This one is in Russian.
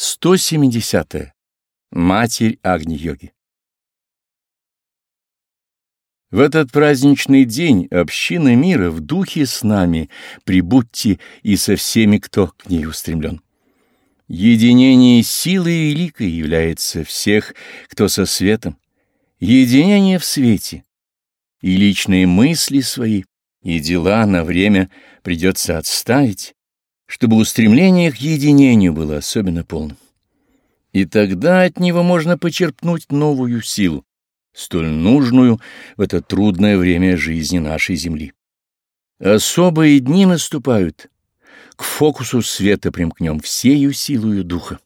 170. -е. Матерь Агни-йоги В этот праздничный день община мира в духе с нами, прибудьте и со всеми, кто к ней устремлен. Единение силы великой является всех, кто со светом, единение в свете, и личные мысли свои, и дела на время придется отставить, чтобы устремление к единению было особенно полным. И тогда от него можно почерпнуть новую силу, столь нужную в это трудное время жизни нашей Земли. Особые дни наступают. К фокусу света примкнем всею силою духа.